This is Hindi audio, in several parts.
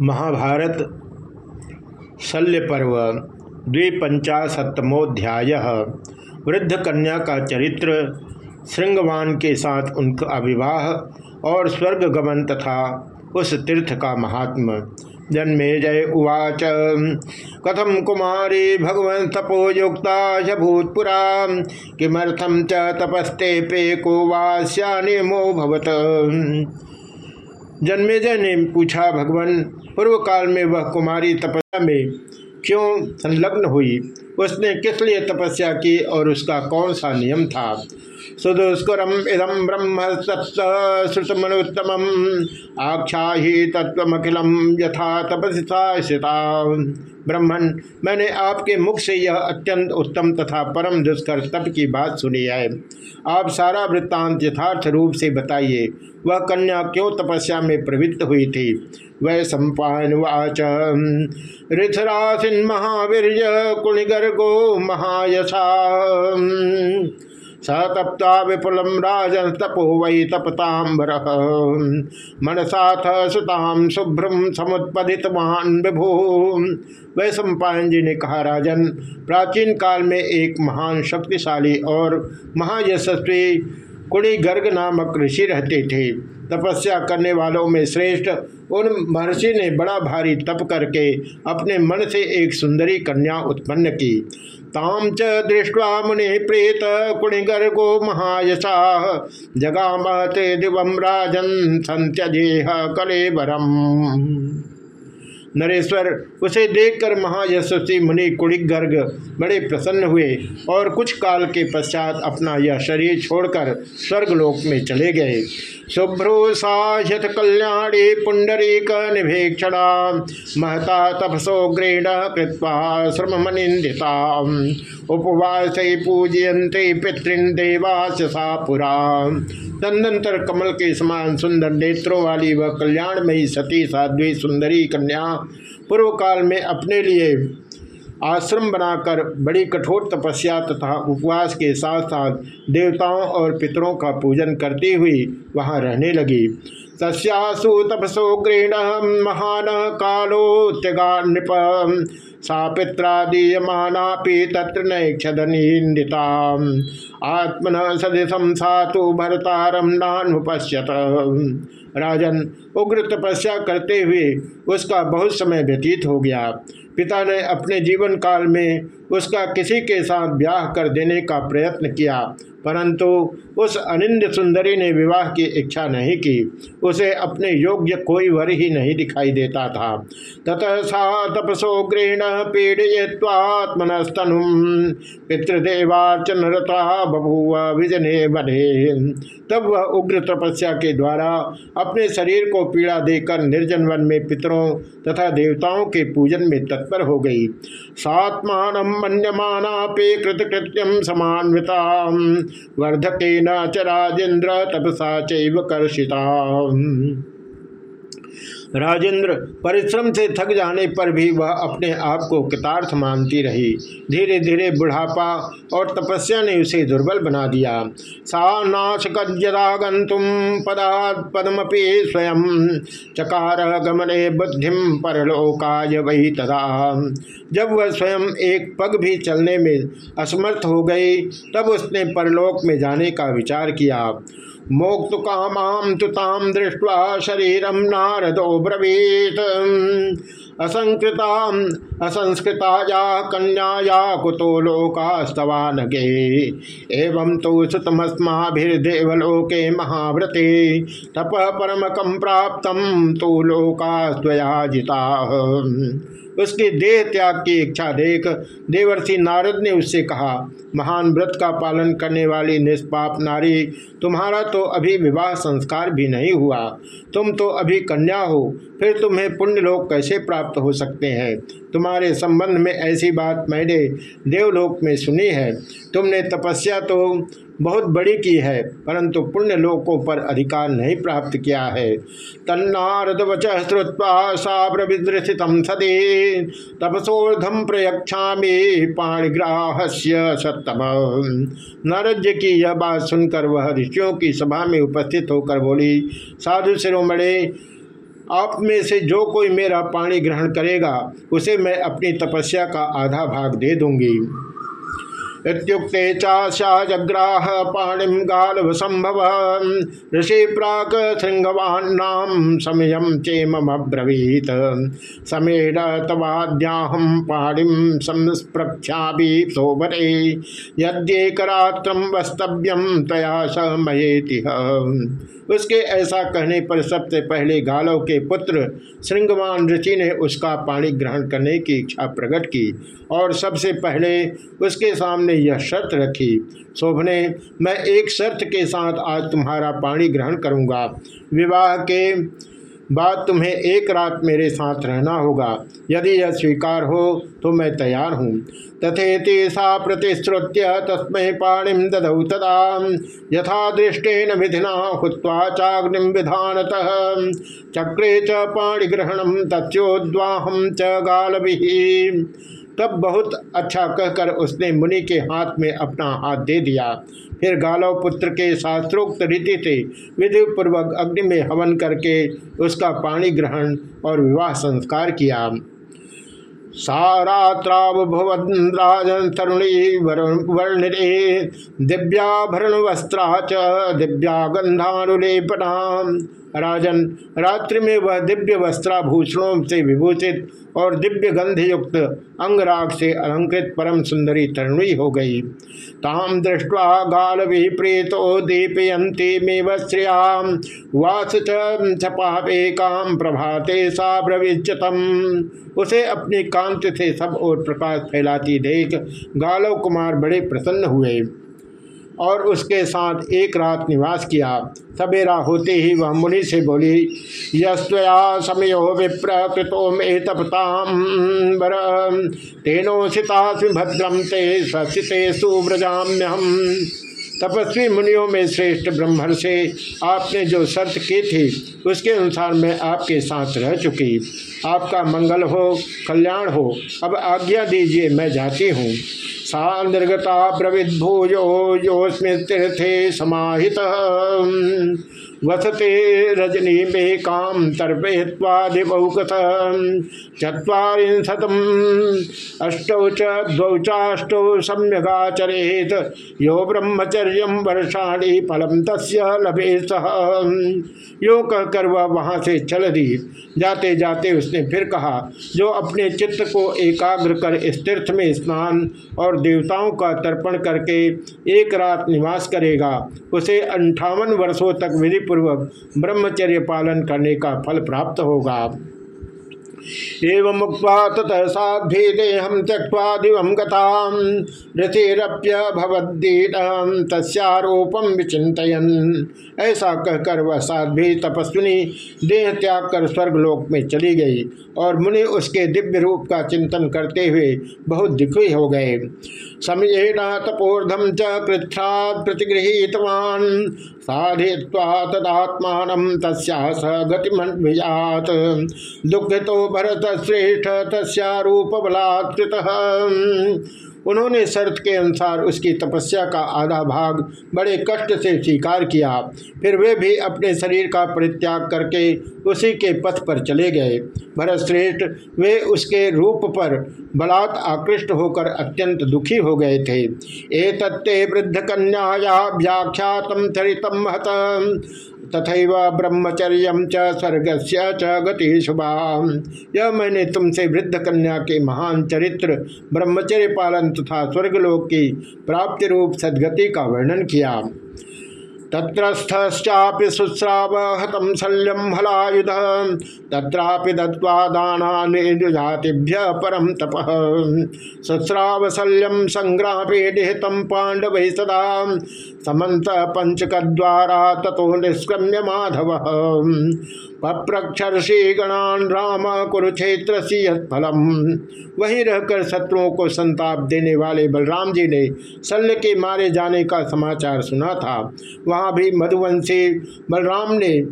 महाभारत शल्य पर्व द्विपंचाशतमोध्याय वृद्ध कन्या का चरित्र, श्रृंगवान के साथ उनका विवाह और स्वर्ग गमन तथा उस तीर्थ का महात्म जन्मे जय उवाच। कथम कुमारी भगवन् तपोयुक्ता भूतपुरा किमर्थम च तपस्ते पे को वास्यानिमो भवत जन्मेजय ने पूछा, भगवान, पूर्व काल में वह कुमारी तपस्या में क्यों संलग्न हुई? उसने किस लिए तपस्या की और उसका कौन सा नियम था? सुदुष्करम इदम ब्रह्म श्रुतमनुत्तम आख्या ही तत्वमखिलम यथा तपस्या ब्रह्मण मैंने आपके मुख से यह अत्यंत उत्तम तथा परम दुष्कर तप की बात सुनी है। आप सारा वृत्तांत यथार्थ रूप से बताइए, वह कन्या क्यों तपस्या में प्रवृत्त हुई थी? वह सम्पावाच ऋथरासिन महावीर कुणिगर्गो महायशा। स विपुल राजन तपो वै तपतांबर मनसाथ सुताम शुभ्रम समुत्पदित महान विभो। वह सम्पायन जी ने कहा, राजन, प्राचीन काल में एक महान शक्तिशाली और महायशस्वी कुड़ी गर्ग नामक ऋषि रहते थे। तपस्या करने वालों में श्रेष्ठ। उन महर्षि ने बड़ा भारी तप करके अपने मन से एक सुंदरी कन्या उत्पन्न की। ताम च दृष्टवा मुनि प्रेत कुणिगर कुणिगर्गो महायशा। जगामते दिवम राजन संत्यजेह कलेबरम नरेश्वर, उसे देखकर महायशस्वी मुनि कुड़िक गर्ग बड़े प्रसन्न हुए और कुछ काल के पश्चात अपना यह शरीर छोड़कर स्वर्गलोक में चले गए। शुभ्रो साहत कल्याणी पुंडरी निभेक्षणा, महता तपसो ग्रेण कृत्वा श्रम मनिंदिता उपवास पूजयंते पितृन देवास पुरा। तदनंतर कमल के समान सुंदर नेत्रों वाली वह कल्याणमयी सती साध्वी सुंदरी कन्या पूर्व काल में अपने लिए आश्रम बनाकर बड़ी कठोर तपस्या तथा उपवास के साथ साथ देवताओं और पितरों का पूजन करती हुई वहाँ रहने लगी। तस्यासु तपसो गृहण महान कालो त्यगा नृप सा पित्रादीयमानापि तत्र नैक्षदनिंदिता आत्मन सदृशम सा तो भरतारम नानुपश्यत। राजन उग्र तपस्या करते हुए उसका बहुत समय व्यतीत हो गया। पिता ने अपने जीवन काल में उसका किसी के साथ ब्याह कर देने का प्रयत्न किया, परंतु उस अनिंद सुंदरी ने विवाह की इच्छा नहीं की। उसे अपने योग्य कोई वर ही नहीं दिखाई देता था। ततः सा तपसो गृहण पीड़यत्वात्मनस्तनु पितृदेवार्चन रता बभूव विजने बने तब वह उग्र तपस्या के द्वारा अपने शरीर को पीड़ा देकर निर्जन वन में पितरों तथा देवताओं के पूजन में तत्पर हो गई। सात्मान मन्यमानापे कृतकृत्यम समान्विता। वर्धके न च राजेन्द्र तपसा चर्षिता राजेंद्र परिश्रम से थक जाने पर भी वह अपने आप को कृतार्थ मानती रही। धीरे धीरे बुढ़ापा और तपस्या ने उसे दुर्बल बना दिया। सा नाश गंतुम पदात पदमपि स्वयं चकार गमने बुद्धिम परलोकाय वही तदा। जब वह स्वयं एक पग भी चलने में असमर्थ हो गई, तब उसने परलोक में जाने का विचार किया। मोक्तु कामाम तुताम दृष्टवा शरीरम नारदो ब्रवीत असंकृता असंस्कृताया कन्याया कुतो लोकास्तवानगे एवं तो सुतमस्माभिर्देवलोके महाव्रते। तप परमकम प्राप्त तो लोकास्वया जिता। उसके देह त्याग की इच्छा देख, देवर्षि नारद ने उससे कहा, महान व्रत का पालन करने वाली निष्पाप नारी, तुम्हारा तो अभी विवाह संस्कार भी नहीं हुआ। तुम तो अभी कन्या हो फिर तुम्हें पुण्य लोक कैसे प्राप्त हो सकते हैं? तुम्हारे संबंध में ऐसी बात मैंने देवलोक में सुनी है। तुमने तपस्या तो बहुत बड़ी की है, परंतु पुण्य लोकों पर अधिकार नहीं प्राप्त किया है। तन्नारद वच श्रुवा साब्रविदृशित सदे तपसोर्धम प्रयक्षा पाणिग्राह सत्तम। नारद की यह बात सुनकर वह ऋषियों की सभा में उपस्थित होकर बोली, साधु शिरोमणे आप में से जो कोई मेरा पानी ग्रहण करेगा, उसे मैं अपनी तपस्या का आधा भाग दे दूँगी। इत्युक्ते चाशाजग्राह पाणिम गालव संभव ऋषि प्राक श्रृंगवान्नाम समयम चेमब्रवीत समेण तवाद्याहम पाणिम संस्प्रख्या सोभरे यद्येकरात्रम वस्तव्यम तया स मयेति उसके ऐसा कहने पर सबसे पहले गालव के पुत्र श्रृंगवान ऋषि ने उसका पाणी ग्रहण करने की इच्छा प्रकट की और सबसे पहले उसके सामने यह शर्त रखी, शोभने, मैं एक शर्त के साथ आज तुम्हारा पानी ग्रहण करूँगा। विवाह के बाद तुम्हें एक रात मेरे साथ रहना होगा। यदि यह स्वीकार हो तो मैं तैयार हूँ। तथेति सा प्रतिश्रुत्य तस्मै पाणिम दधौ तदा। यथा दृष्टेन विधिना हुत्वा चाग्निम विधानतः। चक्रे च पाणिग्रहणम तथ्योद्वाहम च गालभि। तब बहुत अच्छा कहकर उसने मुनि के हाथ में अपना हाथ दे दिया। फिर गालव पुत्र के शास्त्रोक्त रीति से विधि पूर्वक अग्नि में हवन करके उसका पाणी ग्रहण और विवाह संस्कार किया। सारात्रावभुवन्द्राजन तरुणी वर्णिरे दिव्याभरण वस्त्रा च दिव्या गंधानुलेपना राजन, रात्रि में वह दिव्य वस्त्राभूषणों से विभूषित और दिव्य गंध युक्त अंगराग से अलंकृत परम सुंदरी तरुणी हो गई। ताम दृष्टवा गाल प्रेतो दीपयंती मे वश्रियाम वास काम प्रभाते सा उसे अपनी कांत से सब और प्रकाश फैलाती देख गालव कुमार बड़े प्रसन्न हुए। और उसके साथ एक रात निवास किया। सवेरा होते ही वह मुनि से बोली यस्वया समयो विप्र कृतो मे तपताम तेनोषिता भद्रम ते सचिते सुव्रजाम्य हम तपस्वी मुनियों में श्रेष्ठ ब्रह्मण से आपने जो शर्त की थी, उसके अनुसार मैं आपके साथ रह चुकी। आपका मंगल हो, कल्याण हो, अब आज्ञा दीजिए, मैं जाती हूँ। सा निर्गता ब्रविद भूयो योस्मे तीर्थे समाहित। वसते रजनी में काम चुरीशतम अष्टौ द्वौ चाष्टौ सम्यगाचरेत। यो ब्रह्मचर्य वर्षाणी फलम तस्य लभे सह यो कहकर वह वहाँ से चल दी। जाते जाते उसने फिर कहा, जो अपने चित्त को एकाग्र कर इस तीर्थ में स्नान और देवताओं का तर्पण करके एक रात निवास करेगा, उसे अंठावन वर्षों तक विधि पूर्वक ब्रह्मचर्य पालन करने का फल प्राप्त होगा। एवं साध्वी देहम ऐसा कहकर वह साध्वी तपस्विनी देह त्याग कर स्वर्गलोक में चली गई और मुनि उसके दिव्य रूप का चिंतन करते हुए बहुत दुखी हो गए। समयेन तपोर्धम च कृच्छा प्रतिगृहीतवान। साधित्वा तदात्मान तस्या स गतिमन्विजात दुखितो भरत श्रेष्ठ तस्रूप बलात्कृत उन्होंने शर्त के अनुसार उसकी तपस्या का आधा भाग बड़े कष्ट से स्वीकार किया। फिर वे भी अपने शरीर का परित्याग करके उसी के पथ पर चले गए। भरत श्रेष्ठ वे उसके रूप पर बलात् आकृष्ट होकर अत्यंत दुखी हो गए थे। ए तत्ते वृद्ध कन्याया व्याख्यातम चरितम महत। तथा ब्रह्मचर्य च स्वर्ग से च गति शुभा यह मैंने तुमसे वृद्ध कन्या के महान चरित्र, ब्रह्मचर्य पालन तथा स्वर्गलोक की प्राप्ति रूप सदगति का वर्णन किया। तत्रस्थश्चापि शुश्राव हतम शल्यम हलायुध तत्रापि दत्वा दानातिभ्य परम तप। शुश्राव शल्यम संग्रामे निहितम पांडव सदा, समन्त पंचकद्वारा तथो निष्क्रम्य माधव। पप्रक्षर्षि गणान राम कुरुक्षेत्र फलम वहीं रहकर शत्रुओं को संताप देने वाले बलराम जी ने शल्य के मारे जाने का समाचार सुना था। वहाँ भी मधुवंशी बलराम ने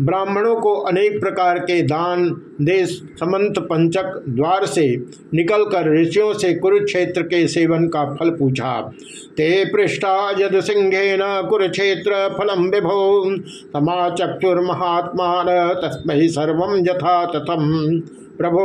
ब्राह्मणों को अनेक प्रकार के दान देश समंत पंचक द्वार से निकलकर ऋषियों से कुरुक्षेत्र के सेवन का फल पूछा। ते पृष्ठा यद सिंहेन कुरुक्षेत्र फलम विभो। महात्मा तस्म सर्व यथा तथम। प्रभु,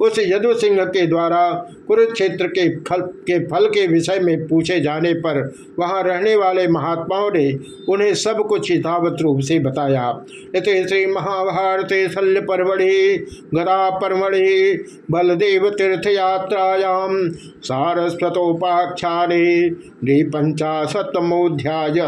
उस यदु सिंह के द्वारा कुरुक्षेत्र के फल के फल के विषय में पूछे जाने पर वहाँ रहने वाले महात्माओं ने उन्हें सब कुछ यथावत रूप से बताया। इत श्री महाभारत शल्य परमढ़ि गदा परमढ़ि बलदेव तीर्थयात्रायाम सारस्वतोपाख्या पंचाशतमोध्याय